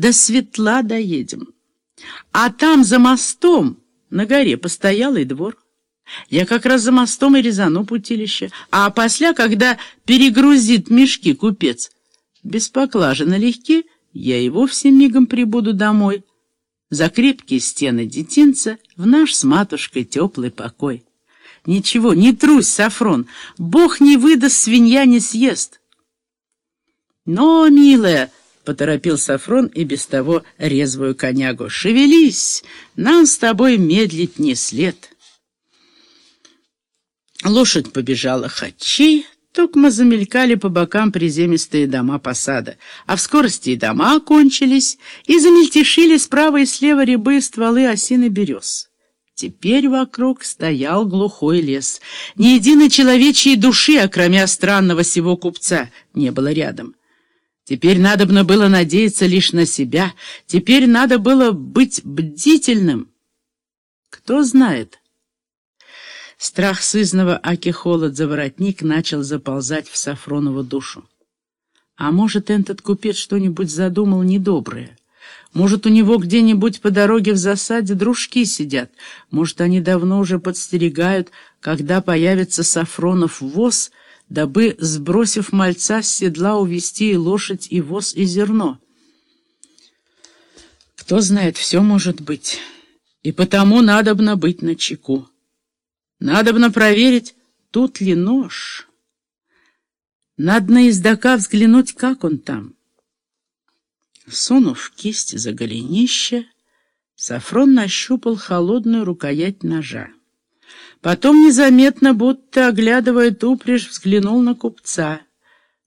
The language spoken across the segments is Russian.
до светла доедем. А там за мостом на горе постоялый двор. Я как раз за мостом и резану путилище. А после, когда перегрузит мешки купец, без поклажи налегке, я и вовсе мигом прибуду домой. За крепкие стены детинца в наш с матушкой теплый покой. Ничего, не трусь, Сафрон, Бог не выдаст, свинья не съест. Но, милая, — поторопил Сафрон и без того резвую конягу, — шевелись, нам с тобой медлить не след. Лошадь побежала хачей, токмо замелькали по бокам приземистые дома посада, а в скорости и дома окончились, и замельтешили справа и слева рябы стволы осины берез. Теперь вокруг стоял глухой лес. Ни единой человечьей души, окромя странного сего купца, не было рядом. Теперь надобно было надеяться лишь на себя, теперь надо было быть бдительным. Кто знает, Страх сызного аки холод за воротник начал заползать в Сафронову душу. А может, этот купец что-нибудь задумал недоброе? Может, у него где-нибудь по дороге в засаде дружки сидят? Может, они давно уже подстерегают, когда появится Сафронов воз, дабы, сбросив мальца с седла, увести и лошадь, и воз, и зерно? Кто знает, все может быть. И потому надобно быть начеку. Надобно проверить, тут ли нож. Надо на издока взглянуть, как он там. Сунув кисть за голенище, Сафрон нащупал холодную рукоять ножа. Потом незаметно, будто оглядывая упряжь, взглянул на купца.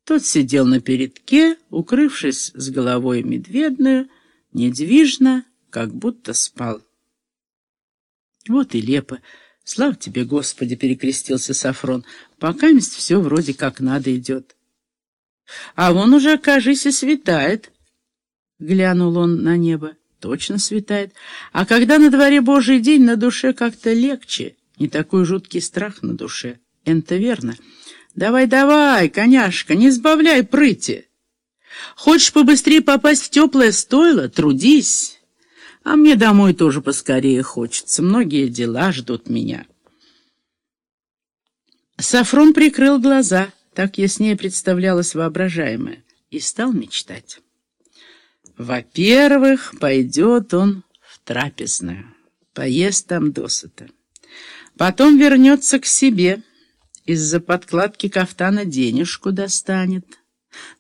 Тот сидел на передке, укрывшись с головой медведную, недвижно, как будто спал. Вот и лепо. «Слава тебе, Господи!» — перекрестился Сафрон. «Пока месть все вроде как надо идет». «А вон уже, кажись, и светает!» Глянул он на небо. «Точно светает. А когда на дворе Божий день, на душе как-то легче. Не такой жуткий страх на душе. Это верно. Давай-давай, коняшка, не сбавляй прыти. Хочешь побыстрее попасть в теплое стойло? Трудись!» А мне домой тоже поскорее хочется. Многие дела ждут меня. Сафрон прикрыл глаза, так яснее представлялось воображаемое, и стал мечтать. Во-первых, пойдет он в трапезную, поест там досыта. Потом вернется к себе, из-за подкладки кафтана денежку достанет.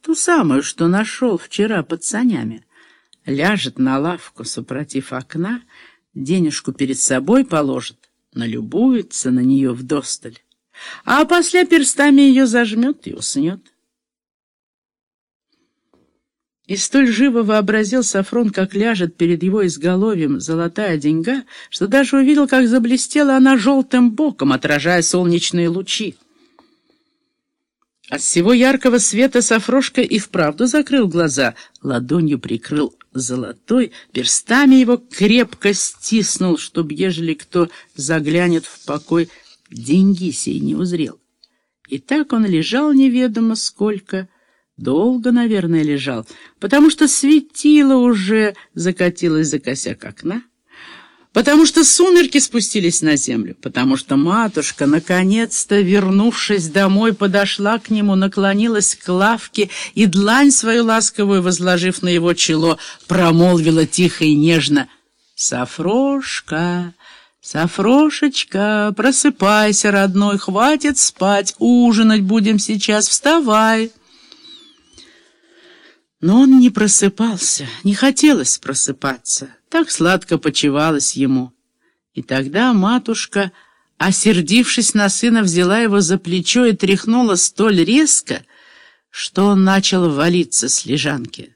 Ту самую, что нашел вчера под санями ляжет на лавку, супротив окна, денежку перед собой положит, налюбуется на нее вдосталь, а после перстами ее зажмет и уснет. И столь живо вообразил Сафрон, как ляжет перед его изголовьем золотая деньга, что даже увидел, как заблестела она желтым боком, отражая солнечные лучи. От всего яркого света Сафрошка и вправду закрыл глаза, ладонью прикрыл золотой, перстами его крепко стиснул, чтоб, ежели кто заглянет в покой, деньги сей не узрел. И так он лежал неведомо сколько, долго, наверное, лежал, потому что светило уже закатилось за косяк окна, потому что сумерки спустились на землю, потому что матушка, наконец-то, вернувшись домой, подошла к нему, наклонилась к лавке и длань свою ласковую, возложив на его чело, промолвила тихо и нежно «Сафрошка». «Сафрошечка, просыпайся, родной, хватит спать, ужинать будем сейчас, вставай!» Но он не просыпался, не хотелось просыпаться. Так сладко почевалось ему. И тогда матушка, осердившись на сына, взяла его за плечо и тряхнула столь резко, что он начал валиться с лежанки.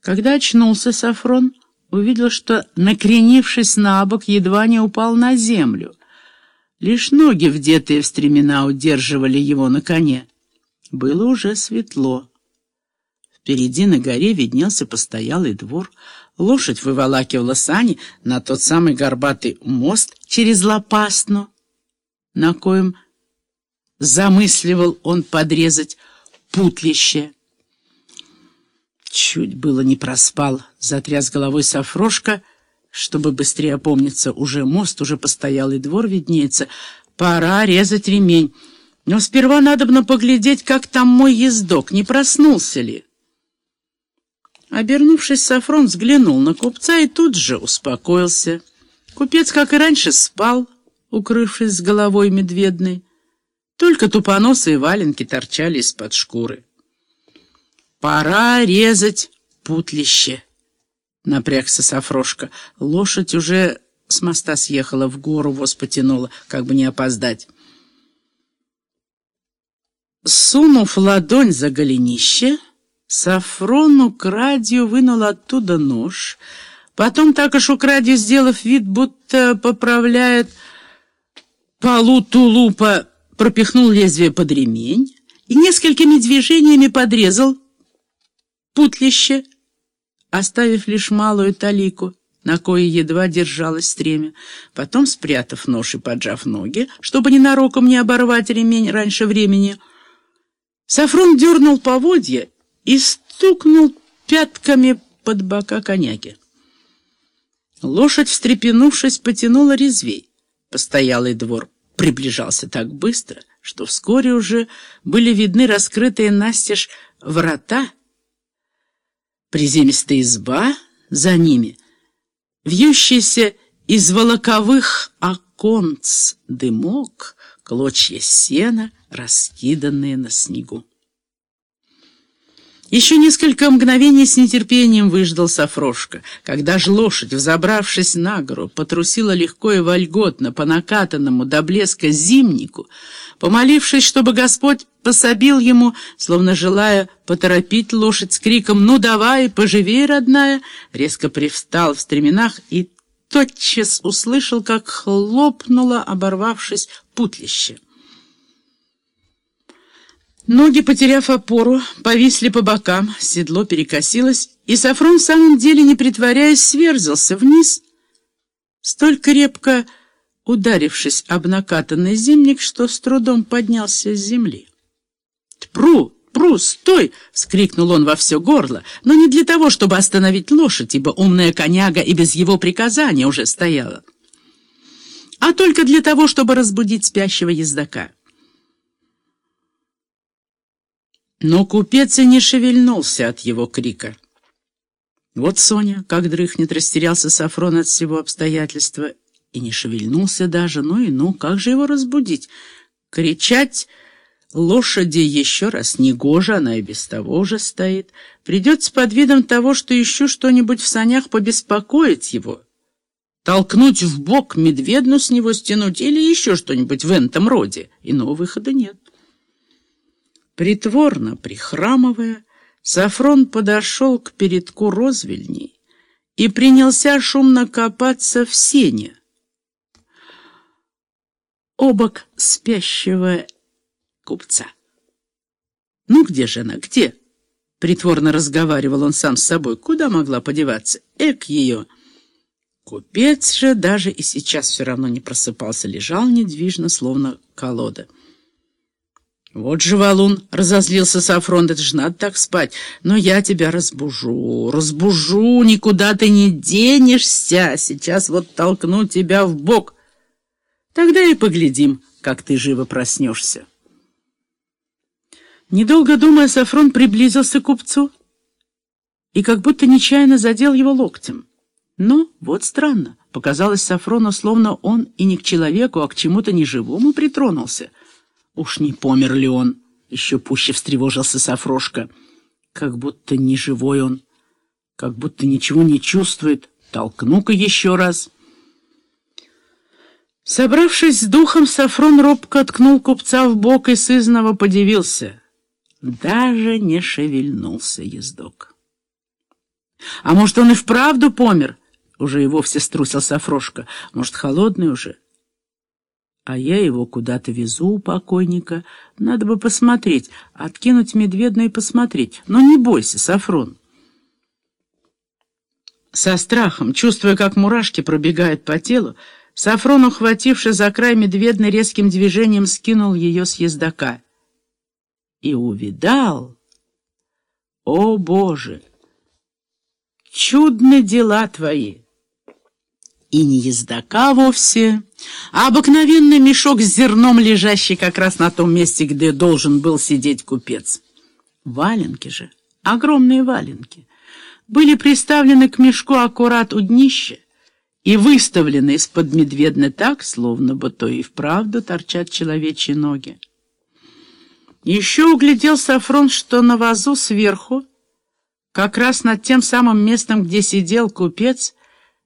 Когда очнулся Сафрон, увидел, что, накренившись на бок, едва не упал на землю. Лишь ноги, вдетые в стремена, удерживали его на коне. Было уже светло. Впереди на горе виднелся постоялый двор. Лошадь выволакивала сани на тот самый горбатый мост через Лопастну, на коем замысливал он подрезать путлище. Чуть было не проспал, затряс головой Сафрошка, чтобы быстрее опомниться. Уже мост, уже постоялый двор виднеется. Пора резать ремень. Но сперва надо бы поглядеть, как там мой ездок, не проснулся ли. Обернувшись, Сафрон взглянул на купца и тут же успокоился. Купец, как и раньше, спал, укрывшись с головой медведной. Только тупоносые валенки торчали из-под шкуры. «Пора резать путлище», — напрягся Сафрошка. Лошадь уже с моста съехала в гору, воз потянула, как бы не опоздать. Сунув ладонь за голенище, Сафрон украдью вынул оттуда нож, потом так уж украдью, сделав вид, будто поправляет полу тулупа, пропихнул лезвие под ремень и несколькими движениями подрезал путлище, оставив лишь малую талику, на кое едва держалось стремя. Потом, спрятав нож и поджав ноги, чтобы ненароком не оборвать ремень раньше времени, Сафрон дернул поводья и стукнул пятками под бока коняки. Лошадь, встрепенувшись, потянула резвей. Постоялый двор приближался так быстро, что вскоре уже были видны раскрытые настежь врата, приземистая изба за ними, вьющийся из волоковых оконц дымок, клочья сена, раскиданные на снегу. Еще несколько мгновений с нетерпением выждал Сафрошка. Когда ж лошадь, взобравшись на гору, потрусила легко и вольготно по накатанному до блеска зимнику, помолившись, чтобы Господь пособил ему, словно желая поторопить лошадь с криком «Ну давай, поживей, родная!», резко привстал в стременах и тотчас услышал, как хлопнуло, оборвавшись, путлище. Ноги, потеряв опору, повисли по бокам, седло перекосилось, и Сафрон в самом деле, не притворяясь, сверзился вниз, столь крепко ударившись об накатанный зимник, что с трудом поднялся с земли. «Пру! Пру! Стой!» — скрикнул он во все горло, но не для того, чтобы остановить лошадь, ибо умная коняга и без его приказания уже стояла, а только для того, чтобы разбудить спящего ездока. Но купец и не шевельнулся от его крика. Вот Соня, как дрыхнет, растерялся Сафрон от всего обстоятельства и не шевельнулся даже. Ну и ну, как же его разбудить? Кричать лошади еще раз негоже, она и без того уже стоит. Придется под видом того, что ищу что-нибудь в санях, побеспокоить его. Толкнуть в бок медведну с него стянуть или еще что-нибудь в этом роде. Иного выхода нет. Притворно прихрамывая, Сафрон подошел к передку розвельней и принялся шумно копаться в сене. Обок спящего купца. «Ну где же она, где?» Притворно разговаривал он сам с собой. Куда могла подеваться? Эк ее! Купец же даже и сейчас все равно не просыпался, лежал недвижно, словно колода. «Вот же, валун!» — разозлился Сафрон. «Это же надо так спать. Но я тебя разбужу, разбужу, никуда ты не денешься. Сейчас вот толкну тебя в бок. Тогда и поглядим, как ты живо проснешься». Недолго думая, Сафрон приблизился к купцу и как будто нечаянно задел его локтем. Но вот странно. Показалось Сафрону, словно он и не к человеку, а к чему-то неживому притронулся — Уж не помер ли он? Еще пуще встревожился Сафрошка. Как будто не живой он, как будто ничего не чувствует. Толкну-ка еще раз. Собравшись с духом, Сафрон робко ткнул купца в бок и сызново подивился. Даже не шевельнулся ездок. А может, он и вправду помер? Уже и вовсе струсил Сафрошка. Может, холодный уже? А я его куда-то везу у покойника. Надо бы посмотреть, откинуть медведно и посмотреть. Но не бойся, Сафрон. Со страхом, чувствуя, как мурашки пробегают по телу, Сафрон, ухвативший за край медведно резким движением, скинул ее с ездока. И увидал, о боже, чудны дела твои!» И не ездака вовсе, а обыкновенный мешок с зерном, лежащий как раз на том месте, где должен был сидеть купец. Валенки же, огромные валенки, были приставлены к мешку аккурат у днища и выставлены из-под медведны так, словно бы то и вправду торчат человечьи ноги. Еще углядел Сафрон, что на вазу сверху, как раз над тем самым местом, где сидел купец,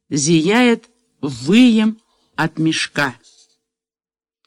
зияет выем от мешка —